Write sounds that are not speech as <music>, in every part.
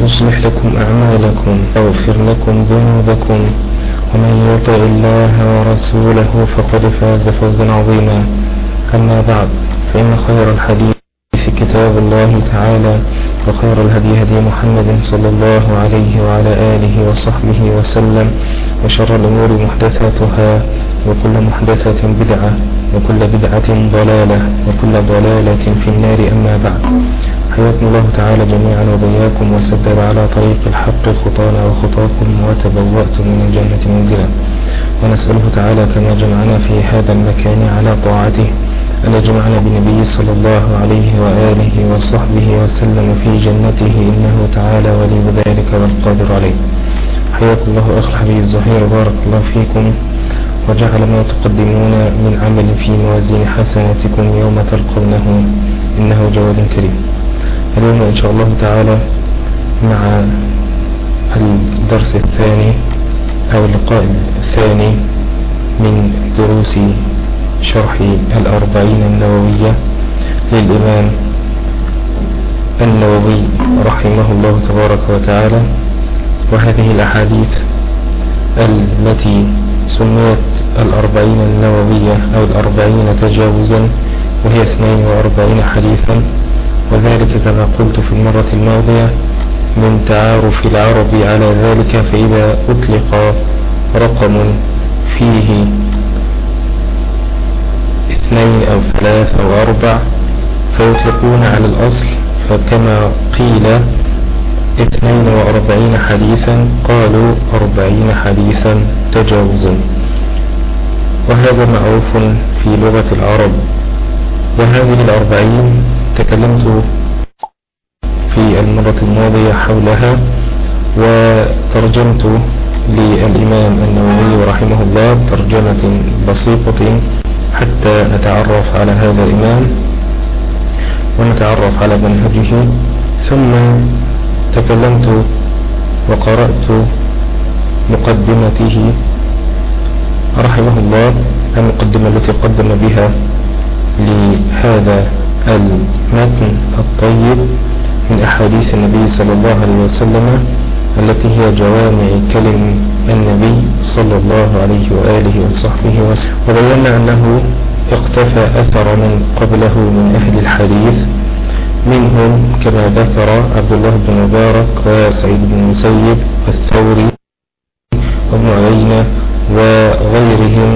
يصلح لكم أعمالكم أغفر لكم ذنوبكم ومن يطع الله ورسوله فقد فاز فوزا عظيما. أما بعد فإن خير الحديث كتاب الله تعالى وخير الهدي هدي محمد صلى الله عليه وعلى آله وصحبه وسلم وشر الأمور محدثاتها وكل محدثة بدعة وكل بدعة ضلالة وكل ضلالة في النار. أما بعد حياكم الله تعالى جميعا وبياكم وسدد على طريق الحق خطانا وخطاكم وتبوأتم من الجنة منزلا. ونسأله تعالى كما جمعنا في هذا المكان على طاعته أن يجمعنا بنبي صلى الله عليه وآله وصحبه وسلم في جنته إنه تعالى ولي ذلك والقادر عليه. حياكم الله أخ الحبيب زهير بارك الله فيكم. وجعل ما تقدمون من عمل في موازين حسناتكم يوم تلقونه إنه جواد كريم. اليوم إن شاء الله تعالى مع الدرس الثاني أو اللقاء الثاني من دروس شرح الأربعين النووية للإمام النووي رحمه الله تبارك وتعالى وهذه الأحاديث التي سميت الأربعين النووية أو الأربعين تجاوزا وهي 42 حديثا. وذلك كما قلت في المرة الماضية من تعارف العرب على ذلك فإذا أطلق رقم فيه اثنين أو ثلاث أو أربع فيطلقون على الأصل فكما قيل اثنين وأربعين حديثا قالوا أربعين حديثا تجاوزا وهذا معروف في لغة العرب. وهذه الأربعين تكلمت في المرة الماضية حولها وترجمت للإمام النووي رحمه الله ترجمة بسيطة حتى نتعرف على هذا الإمام ونتعرف على منهجه. ثم تكلمت وقرأت مقدمته. رحمه الله المقدمة التي قدم بها لهذا المتن الطيب من أحاديث النبي صلى الله عليه وسلم التي هي جوامع كلم النبي صلى الله عليه وآله وصحبه وسلم. وبينا أنه اقتفى أثر من قبله من أهل الحديث منهم كما ذكر عبد الله بن مبارك وسعيد بن المسيب والثوري وابن عيينة وغيرهم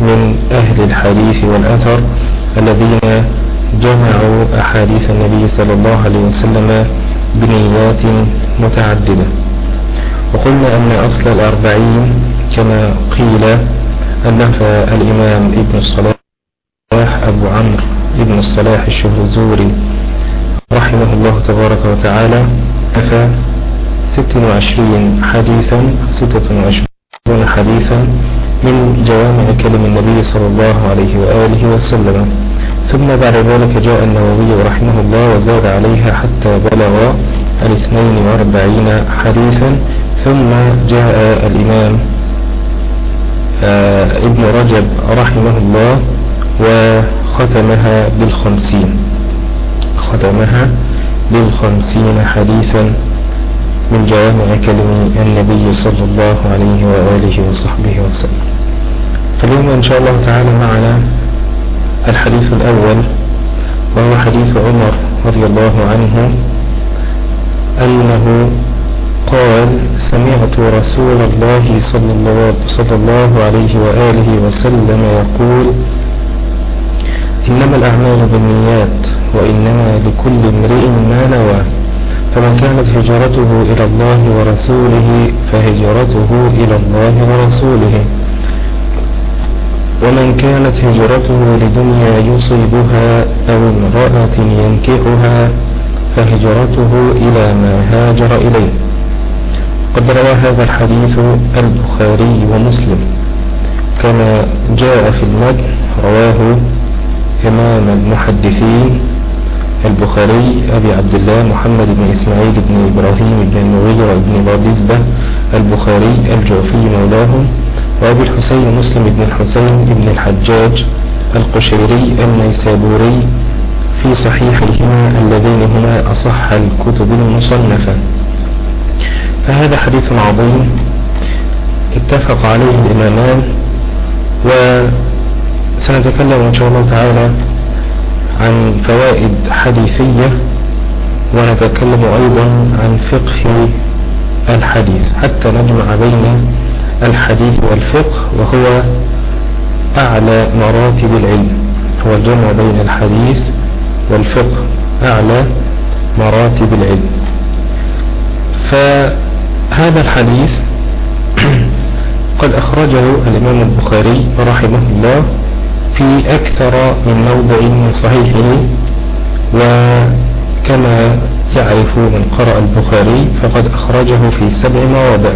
من أهل الحديث والأثر الذين جمعوا أحاديث النبي صلى الله عليه وسلم بنيات متعددة. وقلنا أن أصل الأربعين كما قيل أنه الإمام ابن الصلاح أبو عمرو ابن الصلاح الشهرزوري رحمه الله تبارك وتعالى أفى ست وعشرين حديثا ستة وعشرين حديثا من جوامع كلم النبي صلى الله عليه وآله وسلم. ثم بعد ذلك جاء النووي رحمه الله وزاد عليها حتى بلغ الاثنين واربعين حديثا ثم جاء الإمام ابن رجب رحمه الله وختمها بالخمسين. ختمها بالخمسين حديثا من جوامع كلم النبي صلى الله عليه وآله وصحبه وسلم. فاليوم إن شاء الله تعالى معنا الحديث الأول وهو حديث عمر رضي الله عنه أنه قال سمعت رسول الله صلى الله, صلى الله عليه وآله وسلم يقول إنما الأعمال بالنيات وإنما لكل امرئ ما نوى فمن كانت هجرته إلى الله ورسوله فهجرته إلى الله ورسوله. ومن كانت هجرته لدنيا يصيبها أو امرأة ينكحها فهجرته إلى ما هاجر إليه. قد روى هذا الحديث البخاري ومسلم. كما جاء في المد رواه إمام المحدثين البخاري أبي عبد الله محمد بن إسماعيل بن إبراهيم بن المغيرة بن بادزبة البخاري الجوفي مولاهم. وأبي الحسين مسلم بن الحسين بن الحجاج القشيري النيسابوري في صحيحهما اللذين هما أصح الكتب المصنفة. فهذا حديث عظيم اتفق عليه الإمامان وسنتكلم إن شاء الله تعالى عن فوائد حديثية ونتكلم أيضا عن فقه الحديث حتى نجمع بين الحديث والفقه وهو أعلى مراتب العلم. هو الجمع بين الحديث والفقه أعلى مراتب العلم. فهذا الحديث <clears throat> قد أخرجه الإمام البخاري رحمه الله في أكثر من موضع من صحيحه وكما يعرف من قرأ البخاري فقد أخرجه في سبع مواضع.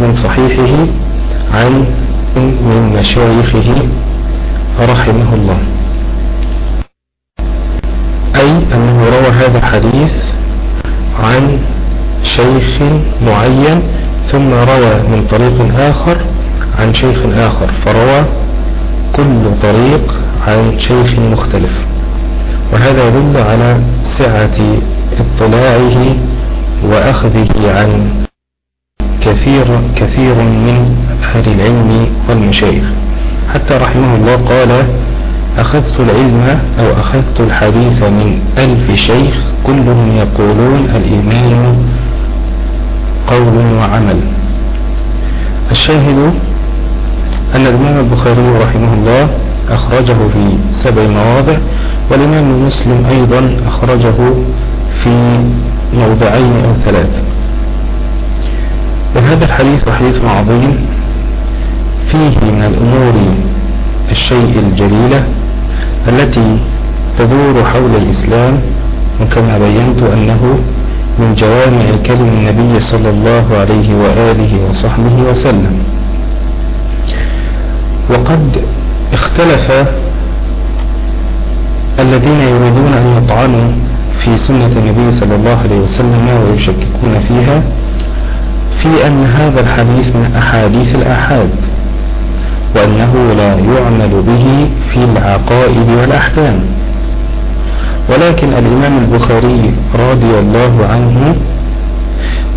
من صحيحه عن من مشايخه رحمه الله. أي أنه روى هذا الحديث عن شيخ معين ثم روى من طريق آخر عن شيخ آخر فروى كل طريق عن شيخ مختلف. وهذا يدل على سعة اطلاعه وأخذه عن كثير كثير من أهل العلم والمشايخ. حتى رحمه الله قال أخذت العلم أو أخذت الحديث من ألف شيخ كلهم يقولون الإيمان قول وعمل. الشاهد أن الإمام البخاري رحمه الله أخرجه في سبع مواضع والإمام مسلم أيضا أخرجه في موضعين أو ثلاثة. وهذا الحديث حديث عظيم فيه من الأمور الشيء الجليلة التي تدور حول الإسلام وكما بينت أنه من جوامع كلم النبي صلى الله عليه وآله وصحبه وسلم. وقد اختلف الذين يريدون أن يطعنوا في سنة النبي صلى الله عليه وسلم ويشككون فيها في أن هذا الحديث من أحاديث الأحاد وأنه لا يعمل به في العقائد والأحكام. ولكن الإمام البخاري رضي الله عنه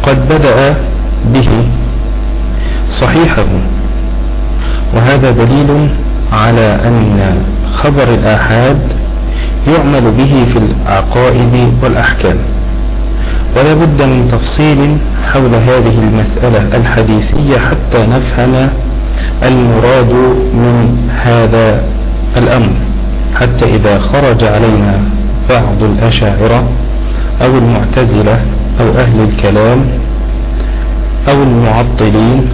قد بدأ به صحيحه. وهذا دليل على أن خبر الآحاد يعمل به في العقائد والأحكام. ولا بد من تفصيل حول هذه المسألة الحديثية حتى نفهم المراد من هذا الأمر. حتى إذا خرج علينا بعض الأشاعرة أو المعتزلة أو أهل الكلام أو المعطلين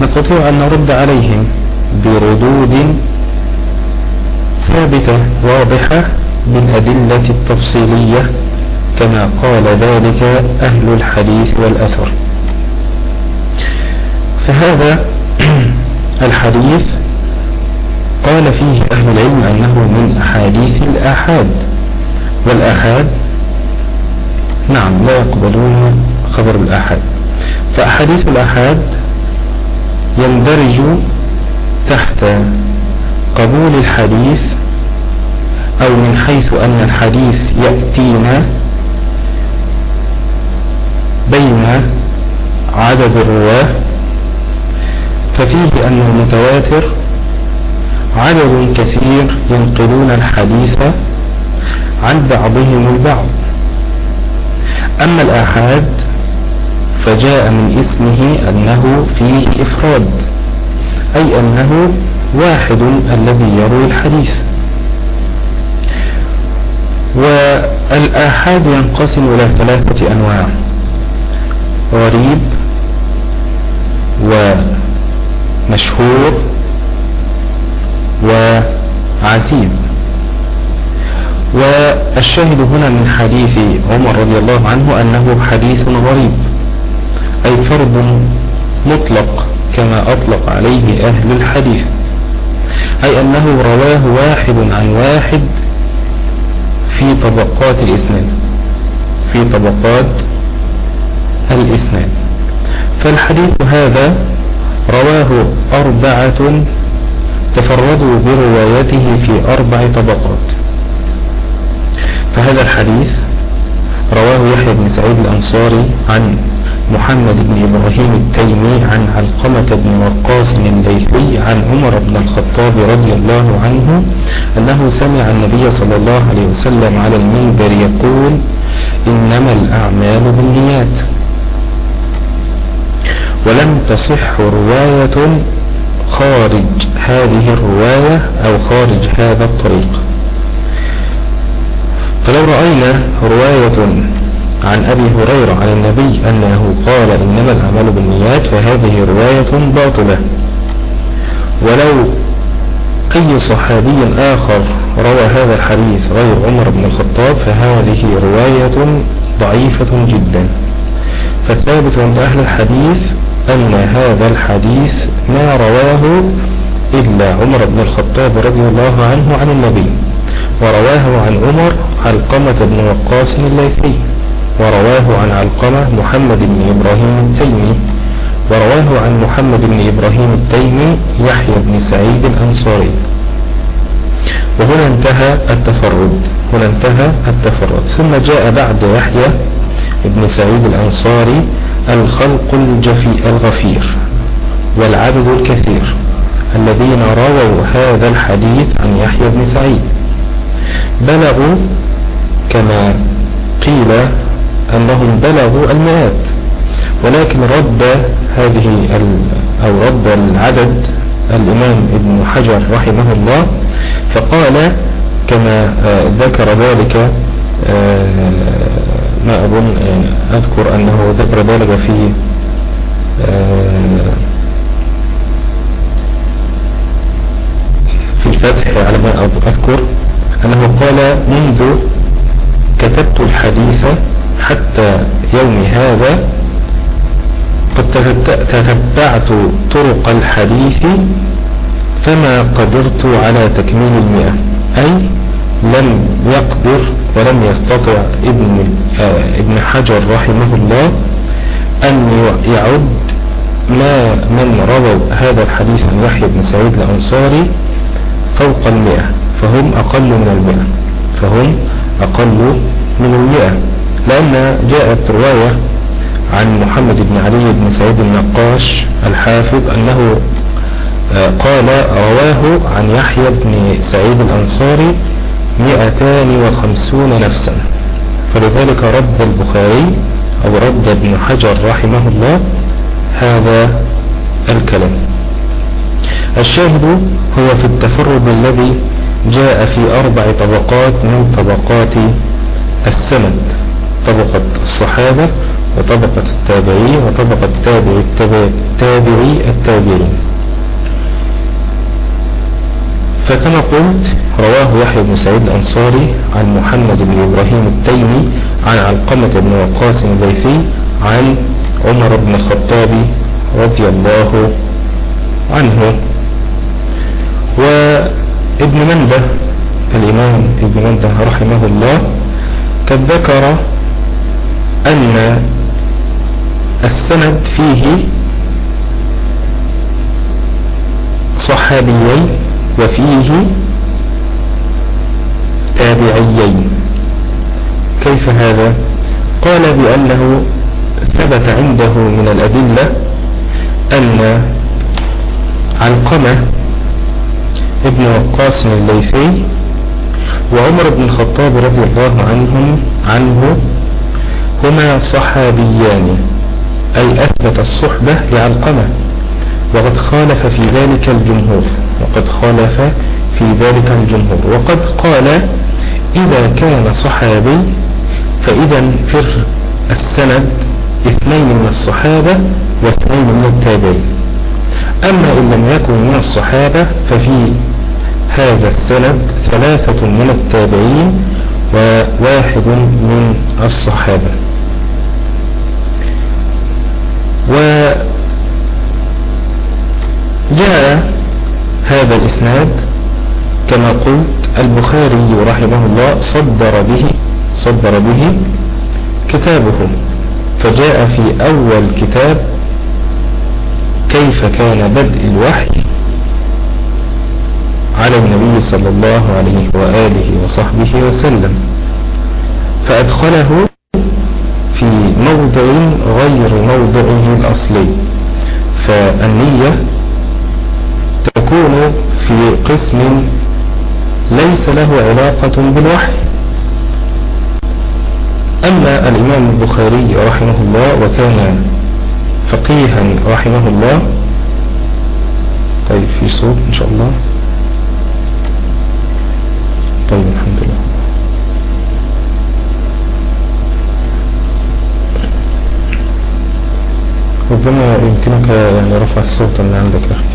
نستطيع أن نرد عليهم بردود ثابتة واضحة بالأدلة التفصيلية كما قال ذلك أهل الحديث والأثر. فهذا <clears throat> الحديث قال فيه أهل العلم أنه من أحاديث الآحاد والآحاد نعم لا يقبلون خبر الآحاد. فأحاديث الآحاد يندرج تحت قبول الحديث أو من حيث أن الحديث يأتينا بين عدد الرواة ففيه أن المتواتر عدد كثير ينقلون الحديث عن بعضهم البعض. أما الآحاد فجاء من اسمه أنه فيه إفراد أي أنه واحد الذي يروي الحديث. والآحاد ينقسم إلى ثلاثة أنواع. غريب ومشهور وعزيز. والشاهد هنا من حديث عمر رضي الله عنه أنه حديث غريب أي فرد مطلق كما أطلق عليه أهل الحديث أي أنه رواه واحد عن واحد في طبقات الإسناد في طبقات الإسناد. فالحديث هذا رواه أربعة تفردوا بروايته في أربع طبقات. فهذا الحديث رواه يحيى بن سعيد الأنصاري عن محمد بن إبراهيم التيمي عن علقمة بن وقاص الليثي عن عمر بن الخطاب رضي الله عنه أنه سمع النبي صلى الله عليه وسلم على المنبر يقول إنما الأعمال بالنيات. ولم تصح رواية خارج هذه الرواية أو خارج هذا الطريق. فلو رأينا رواية عن أبي هريرة عن النبي أنه قال إنما الأعمال بالنيات فهذه رواية باطلة. ولو أي صحابي آخر روى هذا الحديث غير عمر بن الخطاب فهذه رواية ضعيفة جدا. فالثابت عند أهل الحديث أن هذا الحديث ما رواه إلا عمر بن الخطاب رضي الله عنه عن النبي ورواه عن عمر علقمة بن وقاص الليثي ورواه عن علقمة محمد بن إبراهيم التيمي ورواه عن محمد بن إبراهيم التيمي يحيى بن سعيد الأنصاري. وهنا انتهى التفرد هنا انتهى التفرد. ثم جاء بعد يحيى بن سعيد الأنصاري الخلق الجفي الغفير والعدد الكثير الذين رووا هذا الحديث عن يحيى بن سعيد. بلغوا كما قيل أنهم بلغوا المئات ولكن رد هذه أو رد العدد الإمام ابن حجر رحمه الله فقال كما آه، ذكر ذلك آه، ما أظن آه، أذكر أنه ذكر ذلك في في الفتح على ما أذكر أنه قال منذ كتبت الحديث حتى يوم هذا قد تتبعت طرق الحديث فما قدرت على تكميل المئة. أي لم يقدر ولم يستطع ابن, آه ابن حجر رحمه الله أن يعد ما من رووا هذا الحديث عن يحيى بن سعيد الأنصاري فوق المئة فهم أقل من المئة فهم أقل من المئة. لأن جاءت رواية عن محمد بن علي بن سعيد النقاش الحافظ أنه آه، قال رواه عن يحيى بن سعيد الأنصاري مئتان وخمسون نفسا. فلذلك رد البخاري أو رد ابن حجر رحمه الله هذا الكلام. الشاهد هو في التفرد الذي جاء في أربع طبقات من طبقات السند. طبقة الصحابة وطبقة التابعين وطبقة تابعي التابعي التابعين. فكما قلت رواه يحيى بن سعيد الأنصاري عن محمد بن إبراهيم التيمي عن علقمة بن وقاص الليثي عن عمر بن الخطاب رضي الله عنه. وابن مندة الإمام ابن مندة رحمه الله قد ذكر أن السند فيه صحابيين وفيه تابعيين. كيف هذا؟ قال بأنه ثبت عنده من الأدلة أن علقمة ابن وقاص الليثي وعمر بن الخطاب رضي الله عنهم عنه هما صحابيان أي أثبت الصحبة لعلقمة وقد خالف في ذلك الجمهور. وقد خالف في ذلك الجمهور. وقد قال إذا كان صحابي فإذا فر السند اثنين من الصحابة واثنين من التابعين. أما إن لم يكن من الصحابة ففي هذا السند ثلاثة من التابعين وواحد من الصحابة. وجاء هذا الإسناد كما قلت البخاري رحمه الله صدر به صدر به كتابه فجاء في أول كتاب كيف كان بدء الوحي على النبي صلى الله عليه وآله وصحبه وسلم فأدخله في موضع غير موضعه الأصلي فالنية تكون في قسم ليس له علاقة بالوحي. أما الإمام البخاري رحمه الله وكان فقيها رحمه الله. طيب في صوت إن شاء الله. طيب الحمد لله. ربما يمكنك يعني رفع الصوت اللي عندك أخي.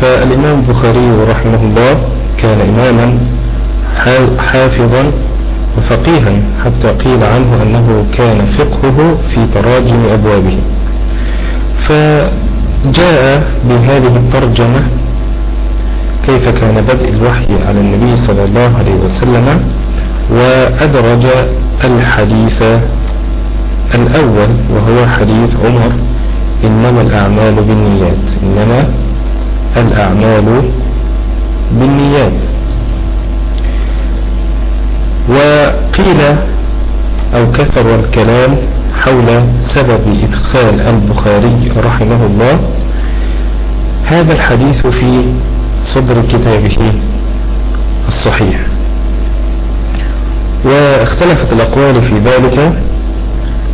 فالإمام البخاري رحمه الله كان إماما حافظا وفقيها حتى قيل عنه أنه كان فقهه في تراجم أبوابه. فجاء بهذه الترجمة كيف كان بدء الوحي على النبي صلى الله عليه وسلم وأدرج الحديث الأول وهو حديث عمر إنما الأعمال بالنيات إنما الأعمال بالنيات. وقيل أو كثر الكلام حول سبب إدخال البخاري رحمه الله هذا الحديث في صدر كتابه الصحيح. واختلفت الأقوال في ذلك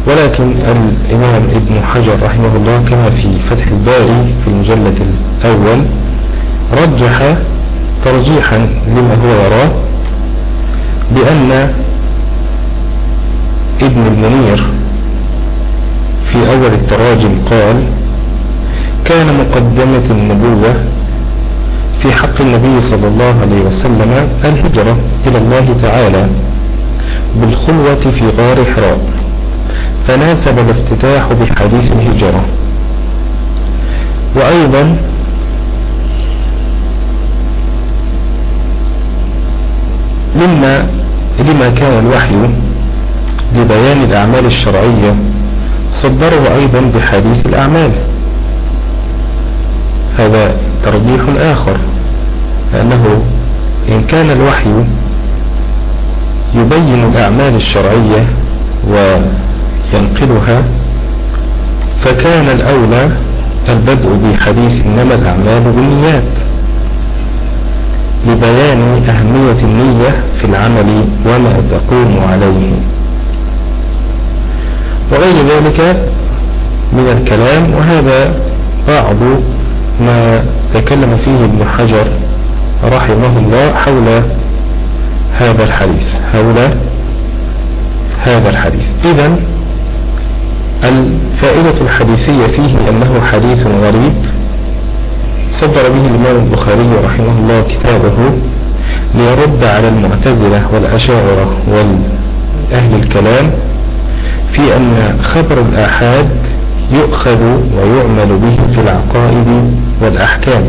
ولكن الإمام ابن حجر رحمه الله كما في فتح الباري في المجلد الأول رجح ترجيحا لما هو يراه بأن ابن المنير في أول التراجم قال كان مقدمة النبوة في حق النبي صلى الله عليه وسلم الهجرة إلى الله تعالى بالخلوة في غار حراء. فناسب الافتتاح بحديث الهجرة. وأيضا مما لما كان الوحي لبيان الأعمال الشرعية صدره أيضا بحديث الأعمال. هذا ترجيح آخر لأنه إن كان الوحي يبين الأعمال الشرعية وينقلها فكان الأولى البدء بحديث إنما الأعمال بالنيات لبيان أهمية النية في العمل وما تقوم عليه. وغير ذلك من الكلام وهذا بعض ما تكلم فيه ابن حجر رحمه الله حول هذا الحديث حول هذا الحديث. إذا الفائدة الحديثية فيه أنه حديث غريب. صدر به الإمام البخاري رحمه الله كتابه ليرد على المعتزلة والأشاعرة والأهل الكلام في أن خبر الآحاد يؤخذ ويعمل به في العقائد والأحكام.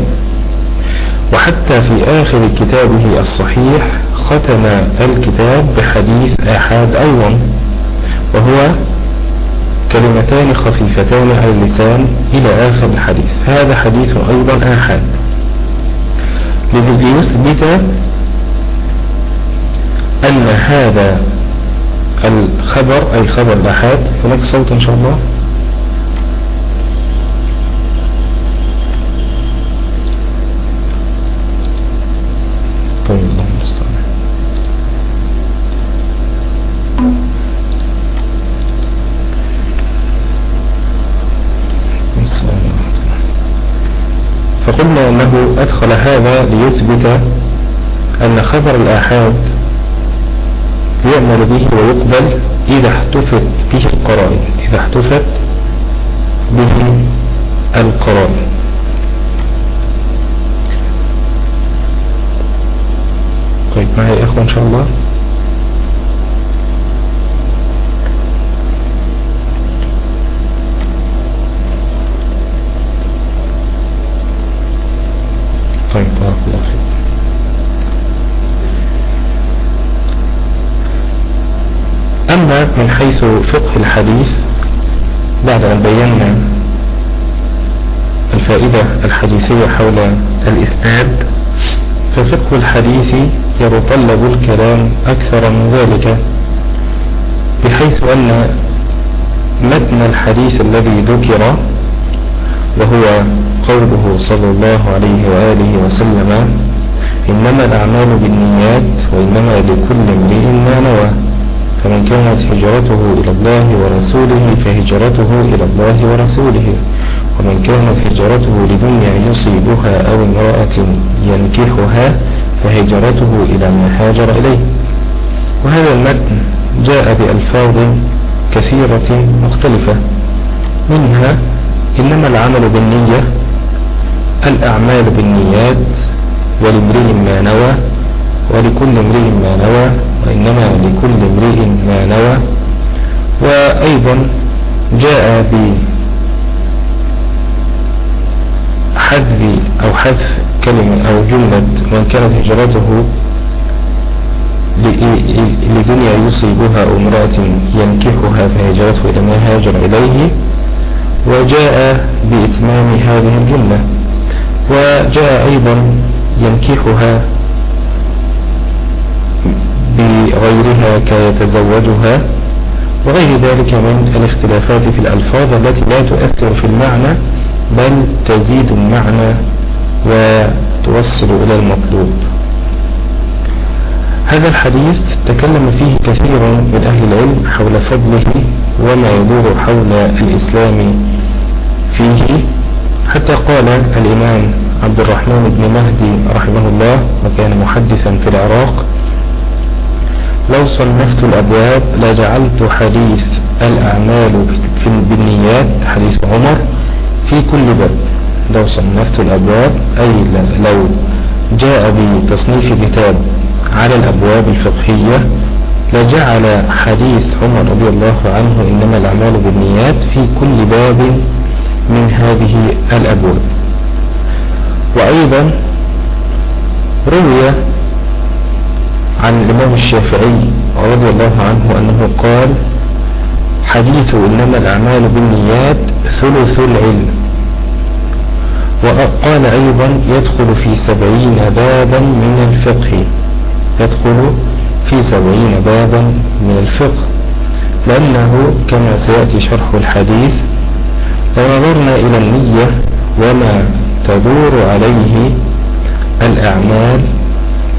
وحتى في آخر كتابه الصحيح ختم الكتاب بحديث آحاد أيضا وهو كلمتان خفيفتان على اللسان إلى آخر الحديث. هذا حديث أيضا آحاد. ليثبت أن هذا الخبر أي خبر الآحاد هناك صوت إن شاء الله طيب الله المستعان قلنا أنه أدخل هذا ليثبت أن خبر الآحاد يعمل به ويقبل إذا احتفت به القرائن إذا احتفت به القرائن. طيب معي إخوة إن شاء الله طيب بارك الله فيك أما من حيث فقه الحديث بعد أن بينا الفائدة الحديثية حول الإسناد ففقه الحديث يتطلب الكلام أكثر من ذلك بحيث أن متن الحديث الذي ذكر وهو قوله صلى الله عليه وآله وسلم إنما الأعمال بالنيات وإنما لكل امرئ ما نوى. فمن كانت هجرته إلى الله ورسوله فهجرته إلى الله ورسوله. ومن كانت هجرته لدنيا يصيبها أو امرأة ينكحها فهجرته إلى ما هاجر إليه. وهذا المتن جاء بألفاظ كثيرة مختلفة. منها إنما العمل بالنية الأعمال بالنيات ولامرئ ما نوى ولكل امرئ ما نوى وإنما وأيضا جاء بحذف أو حذف كلمة أو جملة من كانت هجرته لدنيا يصيبها أمرأة ينكحها فهجرته إلى ما هاجر إليه وجاء بإتمام هذه الجملة وجاء أيضا ينكحها بغيرها كيتزوجها وغير ذلك من الاختلافات في الألفاظ التي لا تؤثر في المعنى بل تزيد المعنى وتوصل إلى المطلوب. هذا الحديث تكلم فيه كثير من أهل العلم حول فضله وما يدور حول الإسلام فيه. حتى قال الإمام عبد الرحمن بن مهدي رحمه الله وكان محدثا في العراق لو صنفت الأبواب لجعلت حديث الأعمال بالنيات حديث عمر في كل باب. لو صنفت الأبواب أي لو جاء بتصنيف كتاب على الأبواب الفقهية لجعل حديث عمر رضي الله عنه إنما الأعمال بالنيات في كل باب من هذه الأبواب. وأيضا روي عن الإمام الشافعي رضي الله عنه أنه قال حديث إنما الأعمال بالنيات ثلث العلم وقال أيضا يدخل في سبعين بابا من الفقه يدخل في سبعين بابا من الفقه لأنه كما سيأتي شرح الحديث لو نظرنا إلى النية وما تدور عليه الأعمال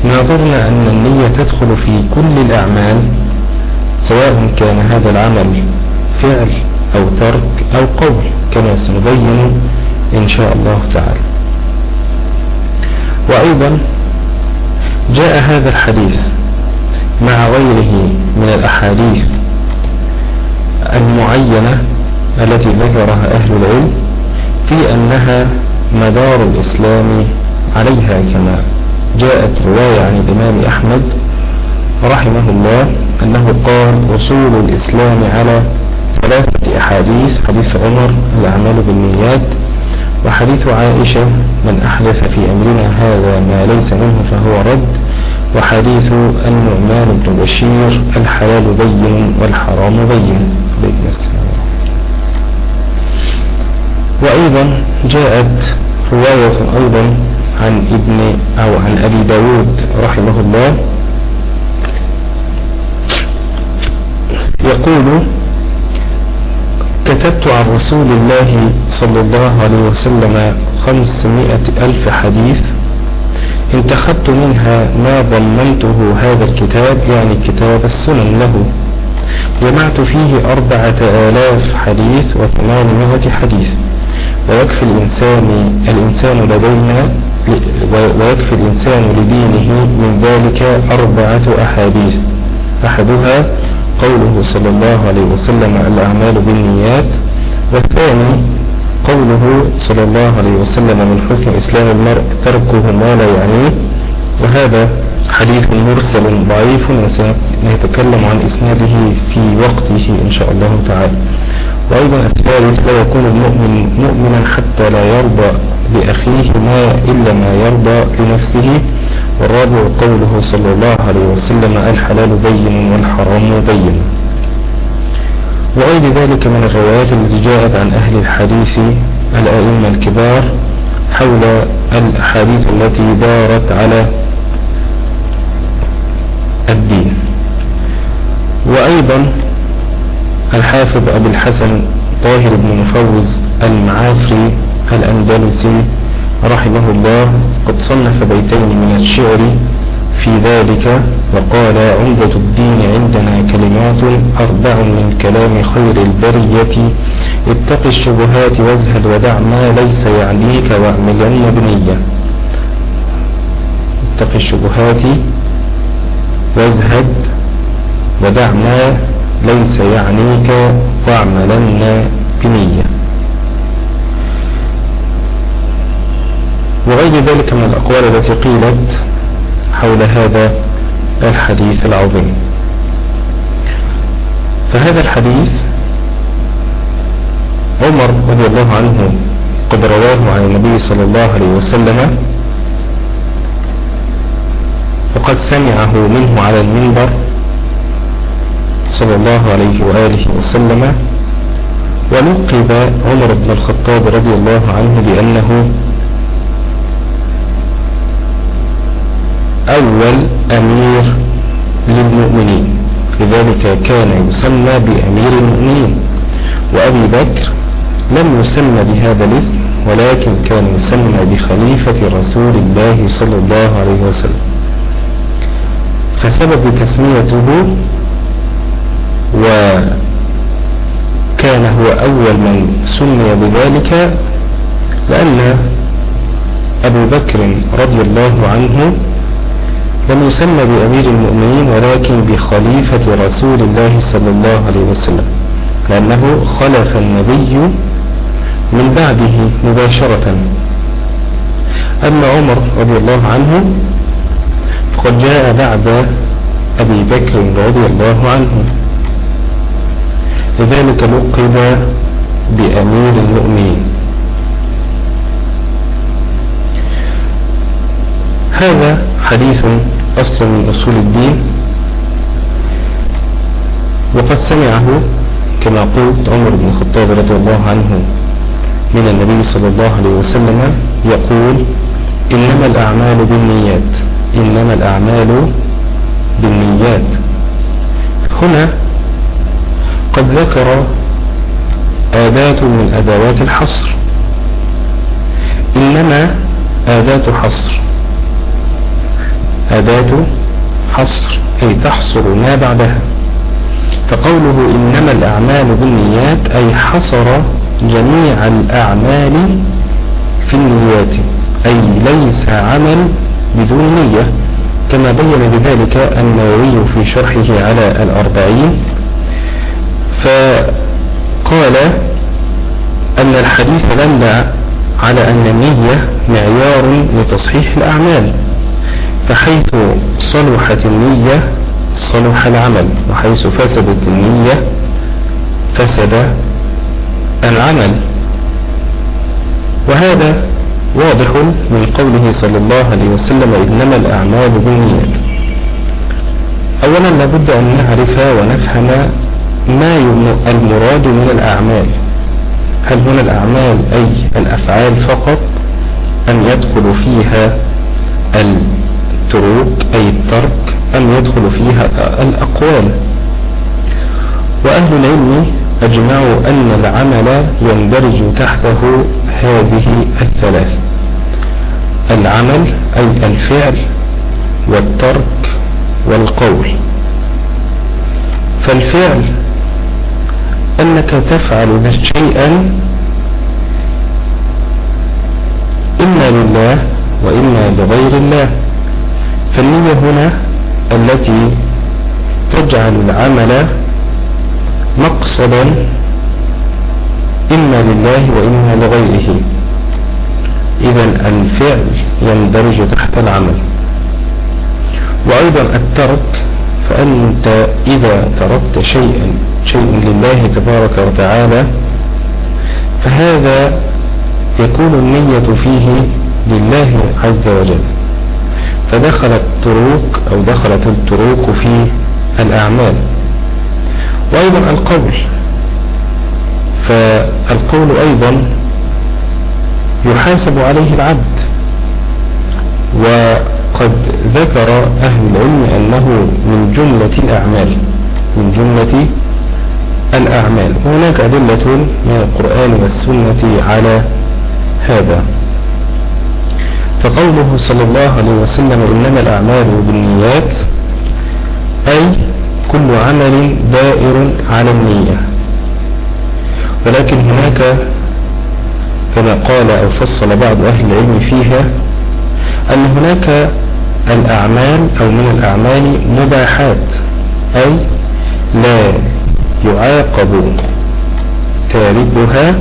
نظرنا أن النية تدخل في كل الأعمال سواء كان هذا العمل فعل أو ترك أو قول كما سنبين إن شاء الله تعالى. وأيضا جاء هذا الحديث مع غيره من الأحاديث المعينة التي ذكرها أهل العلم في أنها مدار الإسلام عليها كما جاءت رواية عن الإمام أحمد رحمه الله أنه قال أصول الإسلام على ثلاثة أحاديث حديث عمر الأعمال بالنيات وحديث عائشة من أحدث في أمرنا هذا ما ليس منه فهو رد وحديث النعمان بن بشير الحلال بين والحرام بين وأيضا جاءت رواية أيضا عن ابن أو عن أبي داود رحمه الله. يقول كتبت عن رسول الله صلى الله عليه وسلم خمسمائة ألف حديث. انتخبت منها ما ضمنته هذا الكتاب يعني كتاب السنن له. جمعت فيه أربعة آلاف حديث وثمانمائة حديث. ويكفي الإنسان الإنسان لدينا ويكفي الإنسان لدينه من ذلك أربعة أحاديث. أحدها قوله صلى الله عليه وسلم الأعمال بالنيات والثاني قوله صلى الله عليه وسلم من حسن إسلام المرء تركه ما لا يعنيه. وهذا حديث مرسل ضعيف وسنتكلم عن إسناده في وقته إن شاء الله تعالى. وأيضا الثالث لا يكون المؤمن مؤمنا حتى لا يرضى لأخيه ما إلا ما يرضى لنفسه والرابع قوله صلى الله عليه وسلم الحلال بين والحرام بين. وغير ذلك من الروايات التي جاءت عن أهل الحديث الأئمة الكبار حول الأحاديث التي دارت على الدين. وأيضا الحافظ أبي الحسن طاهر بن مفوز المعافري الأندلسي رحمه الله قد صنف بيتين من الشعر في ذلك وقال عمدة الدين عندنا كلمات أربع من كلام خير البرية. اتق الشبهات وازهد ودع ما ليس يعنيك واعملن بنية. اتق الشبهات وازهد ودع ما ليس يعنيك واعملن بنية. وغير ذلك من الأقوال التي قيلت حول هذا الحديث العظيم. فهذا الحديث عمر رضي الله عنه قد رواه عن النبي صلى الله عليه وسلم وقد سمعه منه على المنبر صلى الله عليه وآله وسلم ولقب عمر بن الخطاب رضي الله عنه بأنه أول أمير للمؤمنين. لذلك كان يسمى بأمير المؤمنين. وأبي بكر لم يسمى بهذا الاسم ولكن كان يسمى بخليفة رسول الله صلى الله عليه وسلم. فسبب تسميته وكان هو أول من سمي بذلك لأن أبو بكر رضي الله عنه لم يسمى بأمير المؤمنين ولكن بخليفة رسول الله صلى الله عليه وسلم لأنه خلف النبي من بعده مباشرة. أما عمر رضي الله عنه فقد جاء بعد أبي بكر رضي الله عنه. لذلك لقب بأمير المؤمنين. هذا حديث أصل من أصول الدين. وقد سمعه كما قلت عمر بن الخطاب رضي الله عنه من النبي صلى الله عليه وسلم يقول إنما الأعمال بالنيات إنما الأعمال بالنيات. هنا قد ذكر آدات من أدوات الحصر. إنما آدات حصر. أداة حصر أي تحصر ما بعدها. فقوله إنما الأعمال بالنيات أي حصر جميع الأعمال في النيات أي ليس عمل بدون نية كما بين بذلك النووي في شرحه على الأربعين فقال أن الحديث دل على أن النية معيار لتصحيح الأعمال فحيث صلحت النية صلح العمل وحيث فسدت النية فسد العمل. وهذا واضح من قوله صلى الله عليه وسلم إنما الأعمال بالنيات. أولا لابد أن نعرف ونفهم ما المراد من الأعمال. هل هنا الأعمال أي الأفعال فقط؟ أم يدخل فيها التروك أي الترك؟ أم يدخل فيها الأقوال؟ وأهل العلم أجمعوا أن العمل يندرج تحته هذه الثلاث العمل أي الفعل والترك والقول. فالفعل أنك تفعل شيئا إما لله وإما لغير الله. فالنية هنا التي تجعل العمل مقصدا إما لله وإما لغيره. إذا الفعل يندرج تحت العمل. وأيضا الترك فأنت إذا تركت شيئا شيء لله تبارك وتعالى فهذا يكون النية فيه لله عز وجل. فدخلت التروك أو دخلت التروك في الأعمال. وأيضا القول. فالقول أيضا يحاسب عليه العبد. وقد ذكر أهل العلم أنه من جملة الأعمال من جملة الأعمال. وهناك أدلة من القرآن والسنة على هذا. فقوله صلى الله عليه وسلم إنما الأعمال بالنيات أي كل عمل دائر على النية. ولكن هناك كما قال أو فصل بعض أهل العلم فيها أن هناك الأعمال أو من الأعمال مباحات أي لا يعاقب تاركها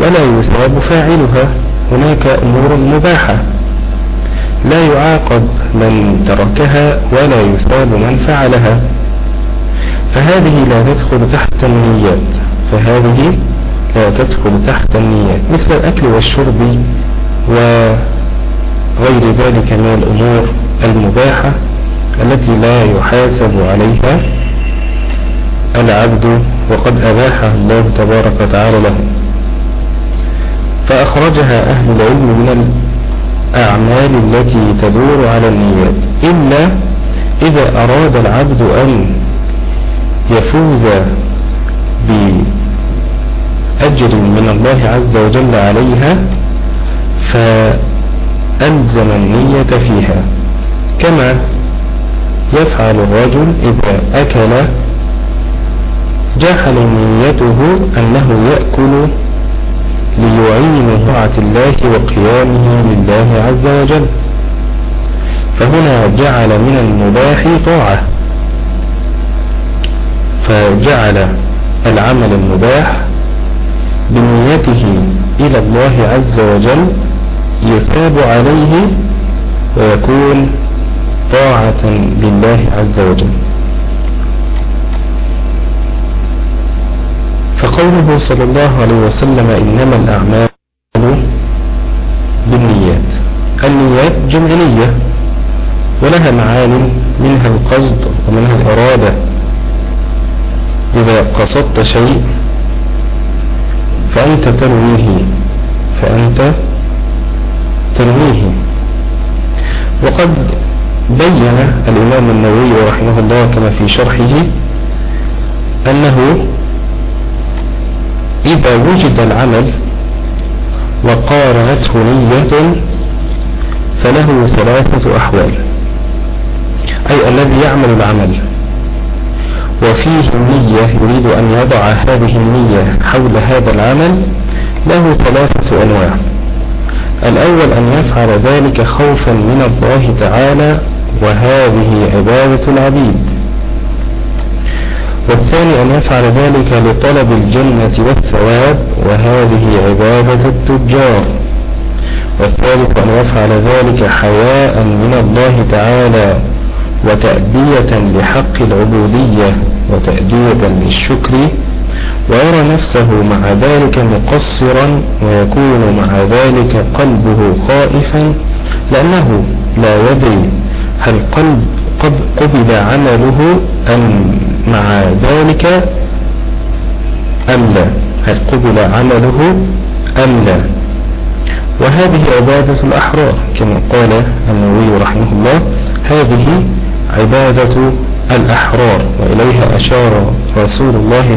ولا يثاب فاعلها. هناك أمور مباحة. لا يعاقب من تركها ولا يثاب من فعلها. فهذه لا تدخل تحت النيات. فهذه لا تدخل تحت النيات. مثل الأكل والشرب وغير ذلك من الأمور. المباحة التي لا يحاسب عليها العبد وقد أباحها الله تبارك وتعالى له. فأخرجها أهل العلم من الأعمال التي تدور على النيات إلا إذا أراد العبد أن يفوز بأجر من الله عز وجل عليها فألزم النية فيها. كما يفعل الرجل إذا أكل جعل نيته أنه يأكل ليعين طاعة الله وقيامه لله عز وجل. فهنا جعل من المباح طاعة. فجعل العمل المباح بنيته إلى الله عز وجل يثاب عليه ويكون طاعة لله عز وجل. فقوله صلى الله عليه وسلم إنما الأعمال بالنيات. النيات جمعية ولها معاني منها القصد ومنها الإرادة. إذا قصدت شيء فأنت تنويه فأنت تنويه وقد بين الإمام النووي رحمه الله كما في شرحه أنه إذا وجد العمل وقارنته نية فله ثلاثة أحوال أي الذي يعمل العمل وفيه النية يريد أن يضع هذه النية حول هذا العمل له ثلاثة أنواع. الأول أن يفعل ذلك خوفا من الله تعالى وهذه عبادة العبيد. والثاني أن يفعل ذلك لطلب الجنة والثواب وهذه عبادة التجار. والثالث أن يفعل ذلك حياء من الله تعالى وتأدية لحق العبودية وتأدية للشكر ويرى نفسه مع ذلك مقصرا ويكون مع ذلك قلبه خائفا لأنه لا يدري هل قلب قبل عمله أم مع ذلك؟ أم لا. هل قبل عمله أم لا. وهذه عبادة الأحرار كما قال النووي رحمه الله هذه عبادة الأحرار وإليها أشار رسول الله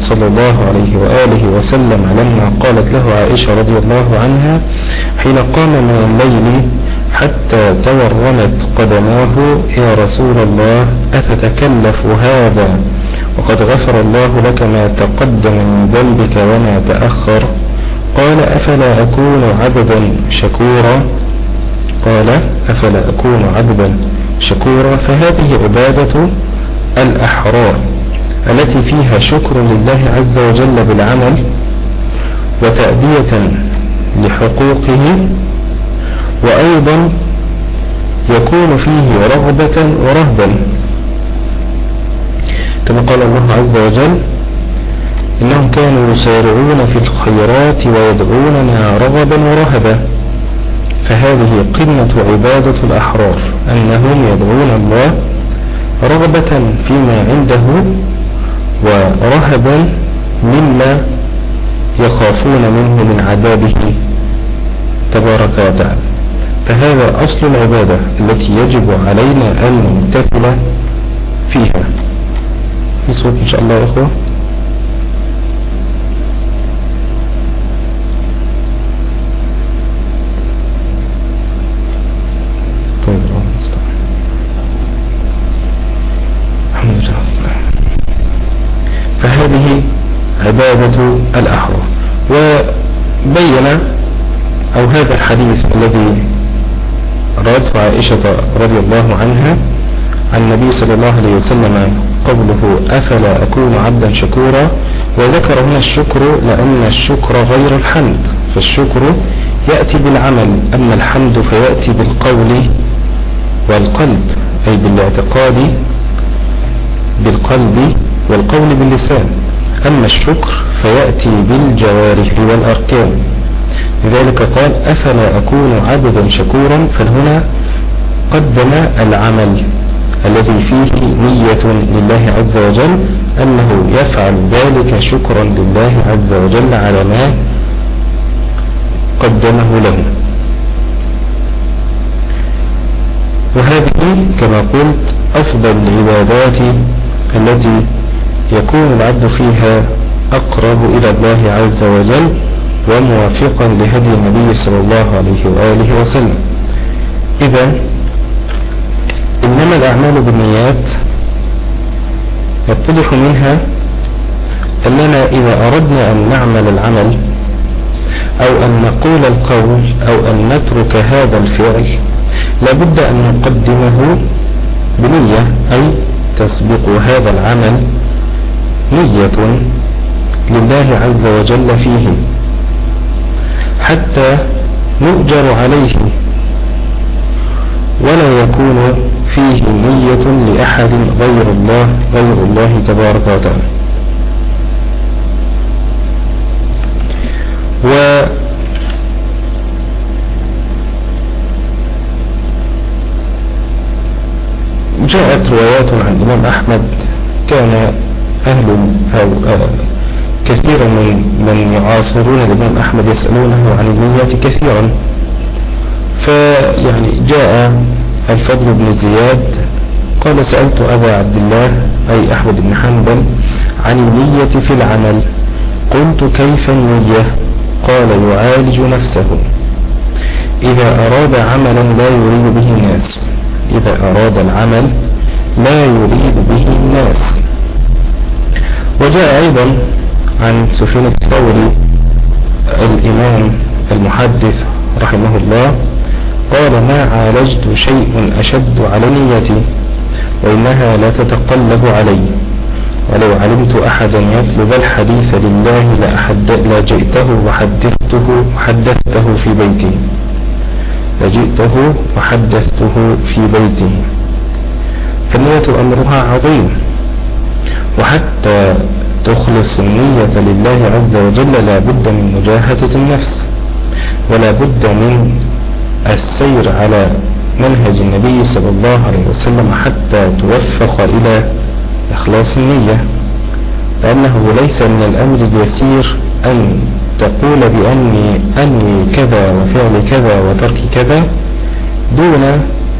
صلى الله عليه وآله وسلم لما قالت له عائشة رضي الله عنها حين قام من الليل حتى تورمت قدماه يا رسول الله أتتكلف هذا؟ وقد غفر الله لك ما تقدم من ذنبك وما تأخر. قال أفلا أكون عبدا شكورا؟ قال أفلا أكون عبدا شكورا؟ فهذه عبادة الأحرار التي فيها شكر لله عز وجل بالعمل وتأدية لحقوقه وأيضا يكون فيه رغبة ورهبا. كما قال الله عز وجل إنهم كانوا يسارعون في الخيرات ويدعوننا رغبا ورهبا. فهذه قمة عبادة الأحرار أنهم يدعون الله رغبة فيما عنده ورهبا مما يخافون منه من عذابه تبارك وتعالى. فهذا أصل العبادة التي يجب علينا أن نمتثل فيها. في صوت إن شاء الله يا أخوة فهذه عبادة الأحرار. وبين أو هذا الحديث الذي روته عائشة رضي الله عنها عن النبي صلى الله عليه وسلم قوله أفلا أكون عبدا شكورا؟ وذكر هنا الشكر لأن الشكر غير الحمد فالشكر يأتي بالعمل أما الحمد فيأتي بالقول والقلب أي بالاعتقاد بالقلب والقول باللسان أما الشكر فيأتي بالجوارح والأركان. لذلك قال أفلا أكون عبدا شكورا؟ فهنا قدم العمل الذي فيه نية لله عز وجل أنه يفعل ذلك شكرا لله عز وجل على ما قدمه له. وهذه كما قلت أفضل العبادات التي يكون العبد فيها أقرب إلى الله عز وجل وموافقا لهدي النبي صلى الله عليه وآله وسلم. إذا إنما الأعمال بالنيات يتضح منها أننا إذا أردنا أن نعمل العمل أو أن نقول القول أو أن نترك هذا الفعل لابد أن نقدمه بنية أي تسبق هذا العمل نية لله عز وجل فيه حتى نؤجر عليه ولا يكون فيه نية لأحد غير الله غير الله تبارك وتعالى. و جاءت روايات عن الإمام أحمد كان أهل كثير من من يعاصرون الإمام أحمد يسألونه عن النيات كثيرا. فيعني جاء الفضل بن زياد قال سألت أبا عبد الله أي أحمد بن حنبل عن النية في العمل. قلت كيف النية؟ قال يعالج نفسه. إذا أراد عملا لا يريد به الناس. إذا أراد العمل لا يريد به الناس. وجاء أيضا عن سفيان الثوري الإمام المحدث رحمه الله قال ما عالجت شيء أشد على نيتي وإنها لا تتقلب علي ولو علمت أحدا يطلب الحديث لله لجئته وحدثته وحدثته في بيتي لجئته وحدثته في بيتي فالنية أمرها عظيم وحتى تخلص النية لله عز وجل لا بد من مجاهدة النفس ولا بد من السير على منهج النبي صلى الله عليه وسلم حتى توفق إلى إخلاص النية. لأنه ليس من الأمر اليسير أن تقول بأني أني كذا وفعل كذا وترك كذا دون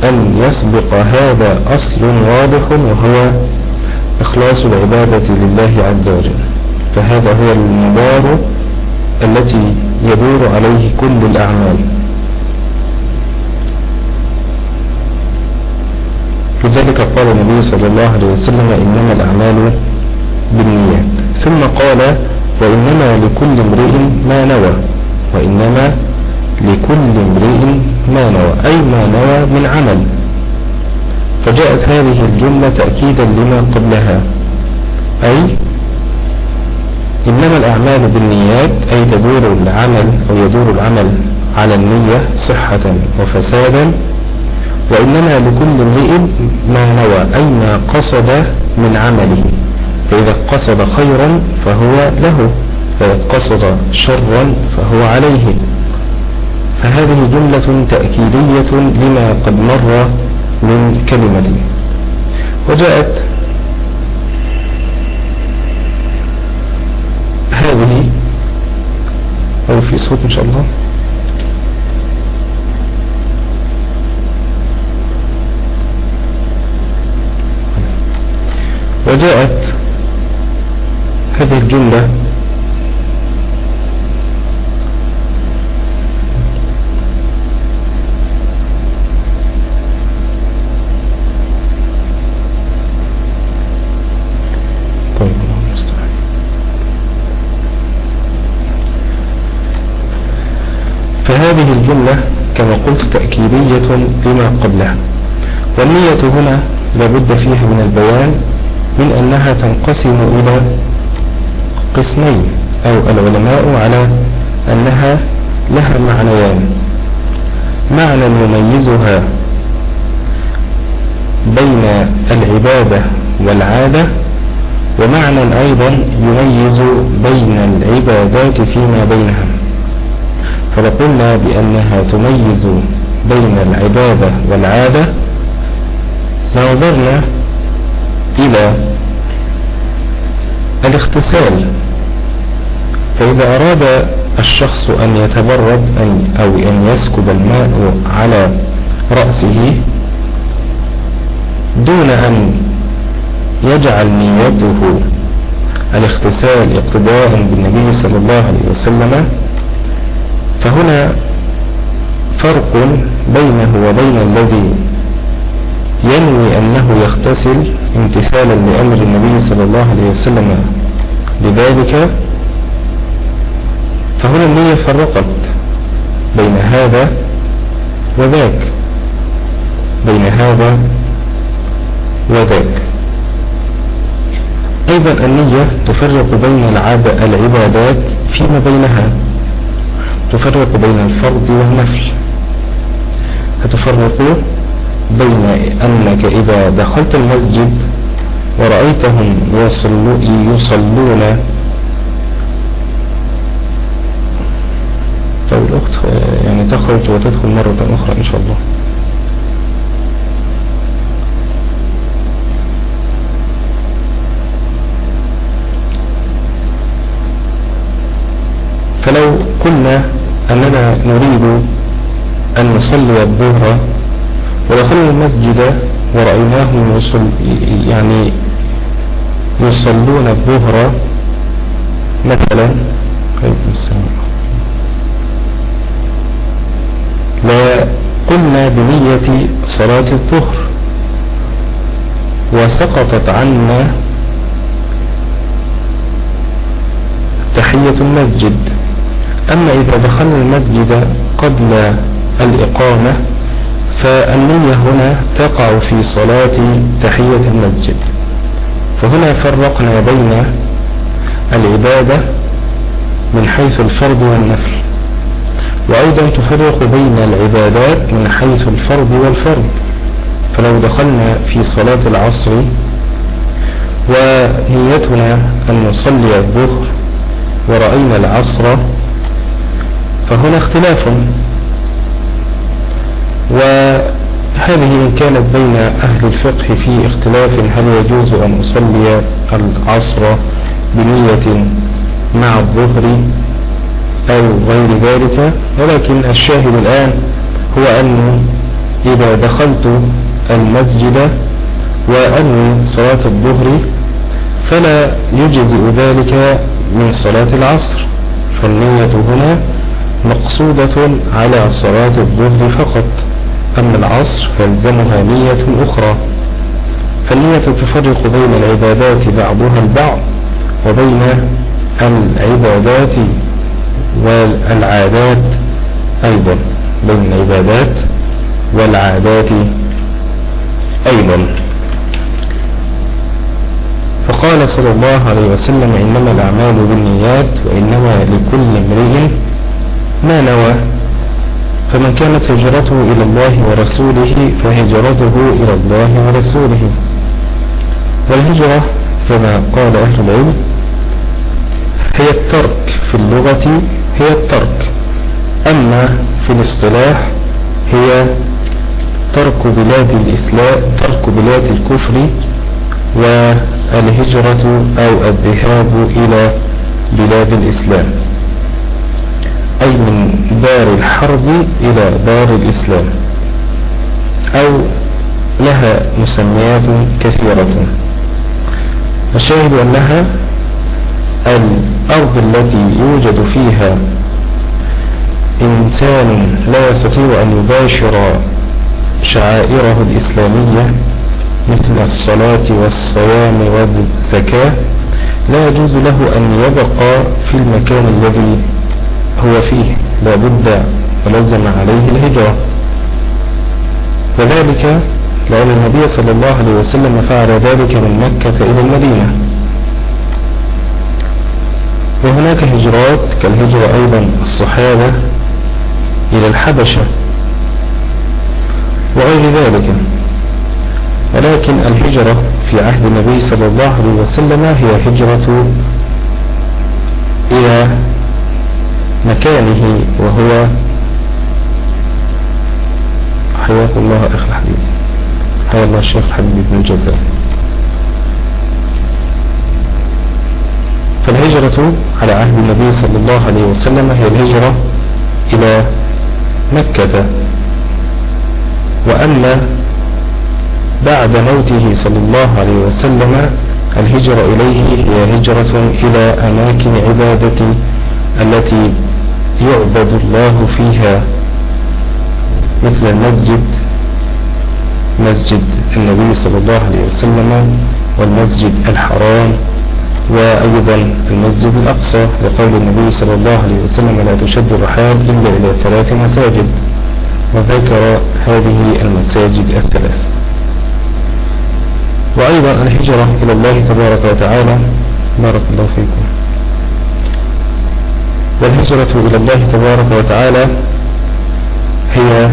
أن يسبق هذا أصل واضح وهو إخلاص العبادة لله عز وجل. فهذا هو المدار التي يدور عليه كل الأعمال. لذلك قال النبي صلى الله عليه وسلم إنما الأعمال بالنيات ثم قال وإنما لكل امرئ ما نوى. وإنما لكل امرئ ما نوى. أي ما نوى من عمل. فجاءت هذه الجملة تأكيدا لما قبلها. أي إنما الأعمال بالنيات أي تدور العمل أو يدور العمل على النية صحة وفسادا وإنما لكل امرئ ما نوى أي ما قصد من عمله. فإذا قصد خيرا فهو له فإذا قصد شرا فهو عليه. فهذه جملة تأكيدية لما قد مر من كلمة وجاءت هذه أو في صوت إن شاء الله. وجاءت هذه الجملة فهذه الجملة كما قلت تأكيدية لما قبلها. والنية هنا لابد فيها من البيان من أنها تنقسم إلى قسمين أو العلماء على أنها لها معنيان. معنى يميزها بين العبادة والعادة ومعنى أيضا يميز بين العبادات فيما بينها فلقلنا بأنها تميز بين العبادة والعادة نظرنا إلى الاغتسال. فإذا أراد الشخص أن يتبرد أو أن يسكب الماء على رأسه دون أن يجعل نيته الاغتسال اقتداء بالنبي صلى الله عليه وسلم فهنا فرق بينه وبين الذي ينوي أنه يغتسل امتثالا لأمر النبي صلى الله عليه وسلم لذلك فهنا النية فرقت بين هذا وذاك بين هذا وذاك. أيضا النية تفرق بين العبادات فيما بينها. تفرق بين الفرض والنفل فتفرق بين أنك إذا دخلت المسجد ورأيتهم يصلون. طيب الأخت يعني تخرج وتدخل مرة أخرى إن شاء الله. فلو قلنا أننا نريد أن نصلي الظهر ودخلنا المسجد ورأيناهم يعني يصلون الظهر مثلا. لا قلنا بنية صلاة الظهر. وسقطت عنا تحية المسجد. أما إذا دخلنا المسجد قبل الإقامة فالنية هنا تقع في صلاة تحية المسجد. فهنا فرقنا بين العبادة من حيث الفرض والنفل وأيضا تفرق بين العبادات من حيث الفرض والفرض. فلو دخلنا في صلاة العصر ونيتنا أن نصلي الظهر ورأينا العصر فهنا اختلاف. وهذه إن كانت بين أهل الفقه في اختلاف هل يجوز أن أصلي العصر بنية مع الظهر أو غير ذلك؟ ولكن الشاهد الآن هو أنه إذا دخلت المسجد وأنوي صلاة الظهر فلا يجزئ ذلك من صلاة العصر فالنية هنا مقصودة على صلاة الظهر فقط أما العصر فالزمها نية أخرى. فالنية تفرق بين العبادات بعضها البعض وبين العبادات والعادات أيضا. بين العبادات والعادات أيضا. فقال صلى الله عليه وسلم إنما الأعمال بالنيات وإنما لكل امرئ ما نوى؟ فمن كانت هجرته إلى الله ورسوله فهجرته إلى الله ورسوله. والهجرة كما قال أهل العلم هي الترك في اللغة هي الترك. أما في الاصطلاح هي ترك بلاد الإسلام ترك بلاد الكفر والهجرة أو الذهاب إلى بلاد الإسلام. أي من دار الحرب إلى دار الإسلام. أو لها مسميات كثيرة. الشاهد أنها الأرض التي يوجد فيها إنسان لا يستطيع أن يباشر شعائره الإسلامية مثل الصلاة والصيام والزكاة. لا يجوز له أن يبقى في المكان الذي هو فيه لا بد ولزم عليه الهجرة. وذلك لأن النبي صلى الله عليه وسلم فعل ذلك من مكة إلى المدينة. وهناك هجرات كالهجرة أيضا الصحابة إلى الحبشة وغير ذلك. ولكن الهجرة في عهد النبي صلى الله عليه وسلم هي هجرة إلى مكانه وهو حياك الله أخي الحبيب. حيا الله الشيخ الحبيب بن الجزائر فالهجرة على عهد النبي صلى الله عليه وسلم هي الهجرة إلى مكة. وأما بعد موته صلى الله عليه وسلم الهجرة إليه هي هجرة إلى أماكن عبادة التي يعبد الله فيها مثل المسجد مسجد النبي صلى الله عليه وسلم والمسجد الحرام وأيضا المسجد الأقصى لقول النبي صلى الله عليه وسلم لا تشد الرحال إلا إلى ثلاث مساجد وذكر هذه المساجد الثلاث. وأيضا الهجرة إلى الله تبارك وتعالى. بارك الله فيكم. والهجرة إلى الله تبارك وتعالى هي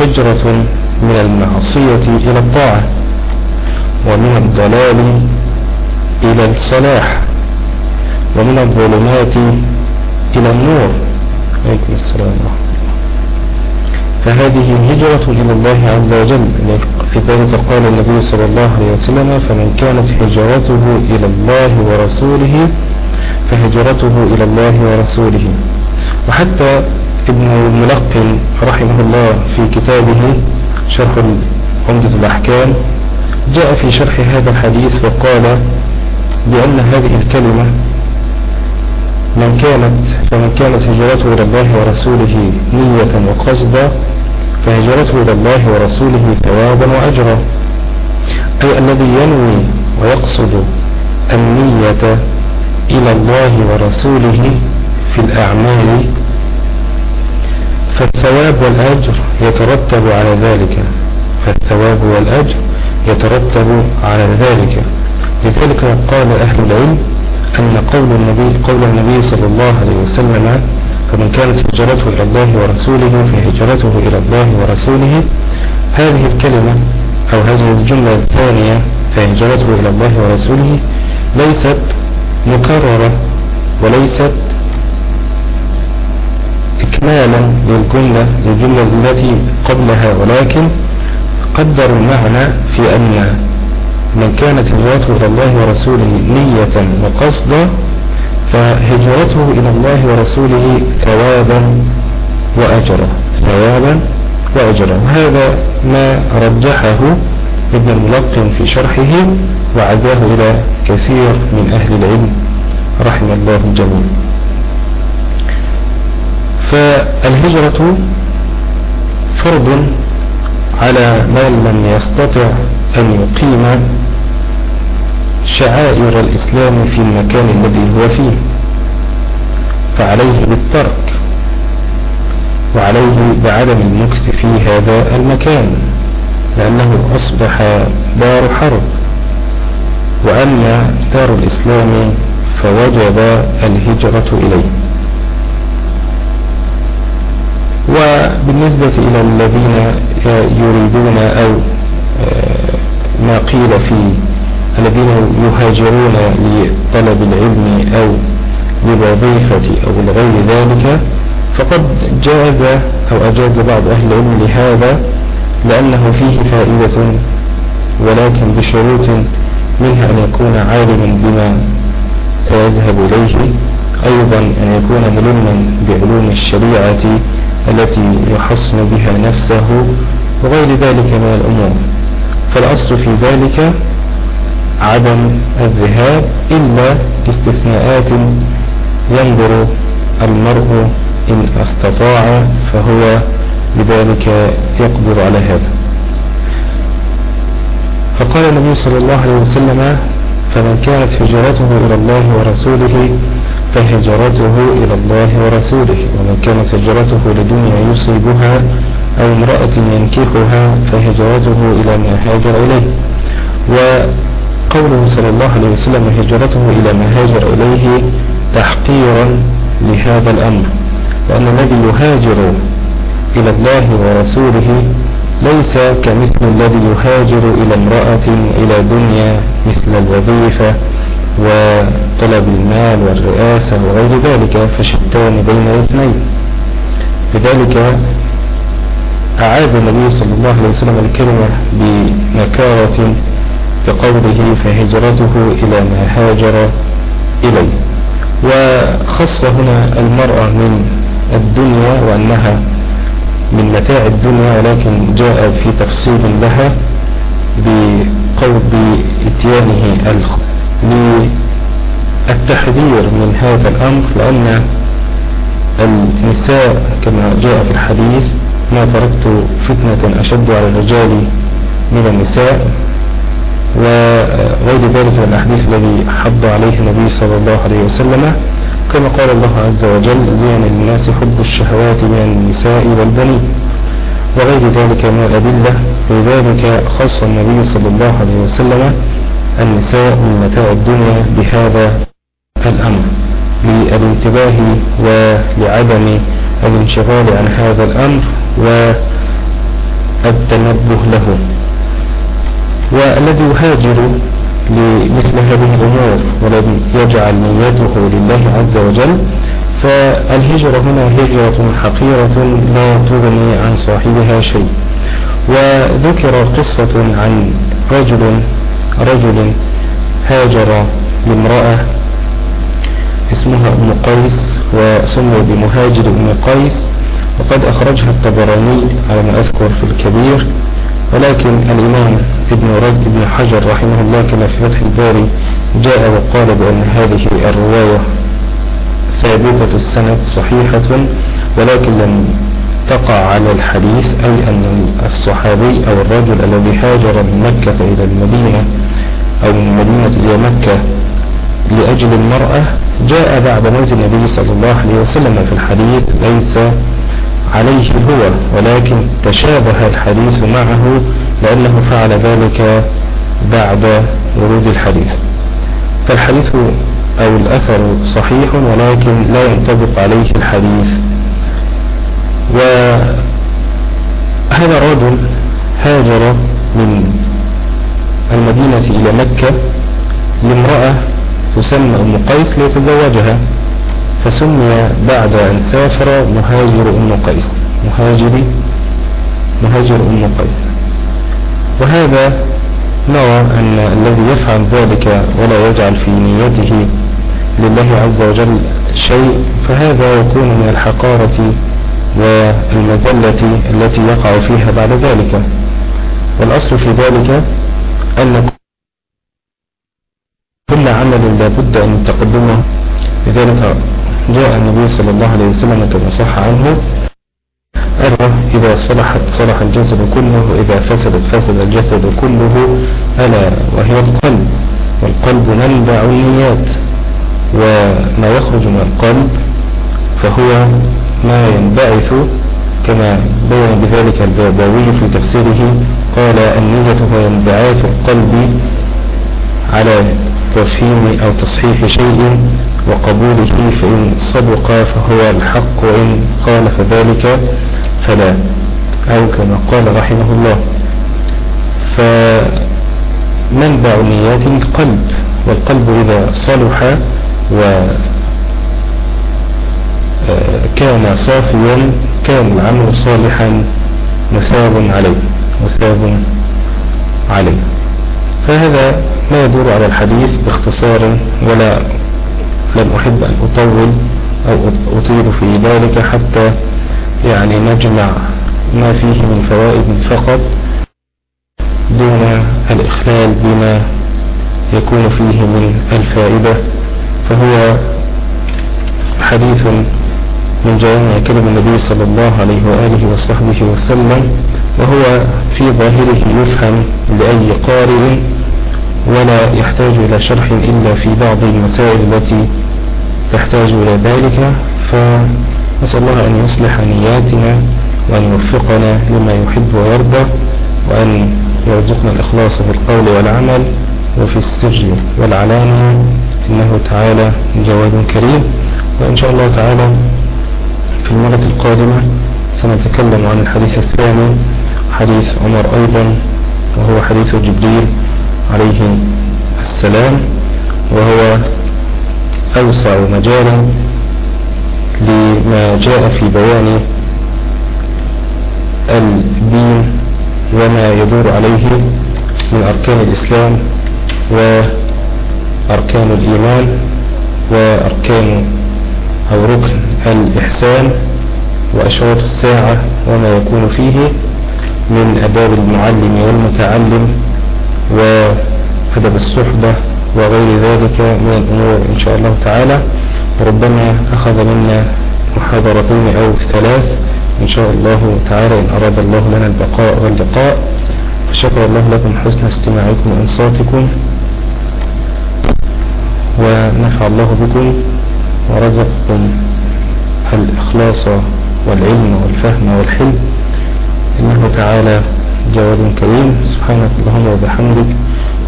هجرة من المعصية إلى الطاعة ومن الضلال إلى الصلاح ومن الظلمات إلى النور. عليكم السلام ورحمة فهذه هجرة إلى الله عز وجل. لذلك قال النبي صلى الله عليه وسلم فمن كانت هجرته إلى الله ورسوله فهجرته إلى الله ورسوله. وحتى ابن الملقن رحمه الله في كتابه شرح عمدة الأحكام جاء في شرح هذا الحديث وقال بأن هذه الكلمة من كانت فمن كانت هجرته إلى الله ورسوله نية وقصدا فهجرته إلى الله ورسوله ثوابا وأجرا. أي الذي ينوي ويقصد النية إلى الله ورسوله في الأعمال. فالثواب والأجر يترتب على ذلك. فالثواب والأجر يترتب على ذلك. لذلك قال أهل العلم أن قول النبي قول النبي صلى الله عليه وسلم فمن كانت هجرته إلى الله ورسوله فهجرته إلى الله ورسوله هذه الكلمة أو هذه الجملة الثانية فهجرته إلى الله ورسوله ليست مكررة وليست إكمالا للجملة للجملة التي قبلها ولكن قدر المعنى في أن من كانت هجرته إلى الله ورسوله نية وقصدا فهجرته إلى الله ورسوله ثوابا وأجرا ثوابا وأجرا. وهذا ما رجحه ابن الملقن في شرحه وعزاه إلى كثير من أهل العلم رحم الله الجميع. فالهجرة فرض على من لم يستطع أن يقيم شعائر الإسلام في المكان الذي هو فيه فعليه بالترك وعليه بعدم المكث في هذا المكان لأنه أصبح دار حرب. وأما دار الإسلام فوجب الهجرة إليه. وبالنسبة إلى الذين يريدون أو آه، ما قيل في الذين يهاجرون لطلب العلم أو للوظيفة أو لغير ذلك فقد جاز أو أجاز بعض أهل العلم لهذا لأنه فيه فائدة ولكن بشروط منها أن يكون عالما بما سيذهب إليه أيضا أن يكون ملما بعلوم الشريعة التي يحصن بها نفسه وغير ذلك من الأمور. فالأصل في ذلك عدم الذهاب إلا استثناءات ينظر المرء إن استطاع فهو بذلك يقدر على هذا. فقال النبي صلى الله عليه وسلم فمن كانت هجرته إلى الله ورسوله فهجرته إلى الله ورسوله. ومن كانت هجرته لدنيا يصيبها أو امرأة ينكحها فهجرته إلى ما هاجر إليه. وقوله صلى الله عليه وسلم هجرته إلى ما هاجر إليه تحقيرا لهذا الأمر لأن الذي يهاجر إلى الله ورسوله ليس كمثل الذي يهاجر إلى امرأة إلى دنيا مثل الوظيفة وطلب المال والرئاسة وغير ذلك فشتان بين الاثنين لذلك أعاد النبي صلى الله عليه وسلم الكلمة بنكارة بقوله فهجرته إلى ما هاجر إليه. وخص هنا المرأة من الدنيا وأنها من متاع الدنيا ولكن جاء في تفصيل لها بقول بإتيانه للتحذير من هذا الأمر لأن النساء كما جاء في الحديث ما تركت فتنة أشد على الرجال من النساء وغير ذلك من الأحاديث الذي حض عليه النبي صلى الله عليه وسلم. كما قال الله عز وجل زين للناس حب الشهوات من النساء والبنين. وغير ذلك من الأدلة لذلك خص النبي صلى الله عليه وسلم النساء من متاع الدنيا بهذا الأمر للانتباه ولعدم الانشغال عن هذا الأمر والتنبه له. والذي يهاجر لمثل هذه الأمور ولم يجعل نيته لله عز وجل. فالهجرة هنا هجرة حقيرة لا تغني عن صاحبها شيء. وذكر قصة عن رجل رجل هاجر لامرأة اسمها ام قيس وسمي بمهاجر ام قيس. وقد أخرجها الطبراني على ما أذكر في الكبير. ولكن الإمام ابن رد ابن حجر رحمه الله كما في فتح الباري جاء وقال بأن هذه الرواية ثابتة السند صحيحة ولكن لم تقع على الحديث أي أن الصحابي أو الرجل الذي هاجر من مكة إلى المدينة أو من المدينة إلى مكة لأجل المرأة جاء بعد موت النبي صلى الله عليه وسلم في الحديث ليس عليه هو ولكن تشابه الحديث معه لأنه فعل ذلك بعد ورود الحديث. فالحديث أو الأثر صحيح ولكن لا ينطبق عليه الحديث. وهذا رجل هاجر من المدينة إلى مكة لامرأة تسمى أم قيس ليتزوجها. فسمي بعد أن سافر مهاجر أم قيس. مهاجري مهاجر أم قيس. وهذا نرى أن الذي يفعل ذلك ولا يجعل في نيته لله عز وجل شيء فهذا يكون من الحقارة والمذلة التي يقع فيها بعد ذلك. والأصل في ذلك أن كل عمل لابد أن تقدمه. لذلك جاء النبي صلى الله عليه وسلم كما صح عنه ألا إذا صلحت صلح الجسد كله وإذا فسدت فسد الجسد كله ألا وهي القلب. والقلب منبع النيات. وما يخرج من القلب وهو ما ينبعث كما بين بذلك الباباوي في تفسيره قال النية هو انبعاث القلب على تفهيم أو تصحيح شيء وقبوله فإن صدق فهو الحق وإن خالف ذلك فلا أو كما قال رحمه الله. فمنبع النيات القلب والقلب إذا صلح وكان صافيا كان العمل صالحا مثاب عليه مثاب عليه. فهذا ما يدور على الحديث باختصار ولا لم أحب أن أطول أو أطيل في ذلك حتى يعني نجمع ما فيه من فوائد فقط دون الإخلال بما يكون فيه من الفائدة. فهو حديث من جوامع كلم النبي صلى الله عليه وآله وصحبه وسلم وهو في ظاهره يفهم لأي قارئ ولا يحتاج إلى شرح إلا في بعض المسائل التي تحتاج إلى ذلك فنسأل الله أن يصلح نياتنا وأن يوفقنا لما يحب ويرضى وأن يرزقنا الإخلاص في القول والعمل وفي السر والعلانية. إنه تعالى جواد كريم. وإن شاء الله تعالى في المرة القادمة سنتكلم عن الحديث الثاني حديث عمر أيضا وهو حديث جبريل. عليه السلام وهو أوسع مجالا لما جاء في بيان الدين وما يدور عليه من أركان الإسلام وأركان الإيمان وأركان أو ركن الإحسان وأشراط الساعة وما يكون فيه من أداب المعلم والمتعلم وأدب الصحبة وغير ذلك من الأمور إن شاء الله تعالى. ربما أخذ منا محاضرتين أو ثلاث إن شاء الله تعالى إن أراد الله لنا البقاء واللقاء. فشكر الله لكم حسن استماعكم وإنصاتكم. ونفع الله بكم ورزقكم الإخلاص والعلم والفهم والحلم. إنه تعالى جواد كريم سبحانك اللهم وبحمدك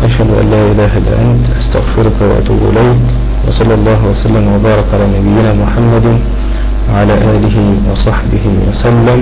أشهد أن لا إله إلا أنت أستغفرك وأتوب إليك وصلى الله وسلم وبارك على نبينا محمد وعلى آله وصحبه وسلم.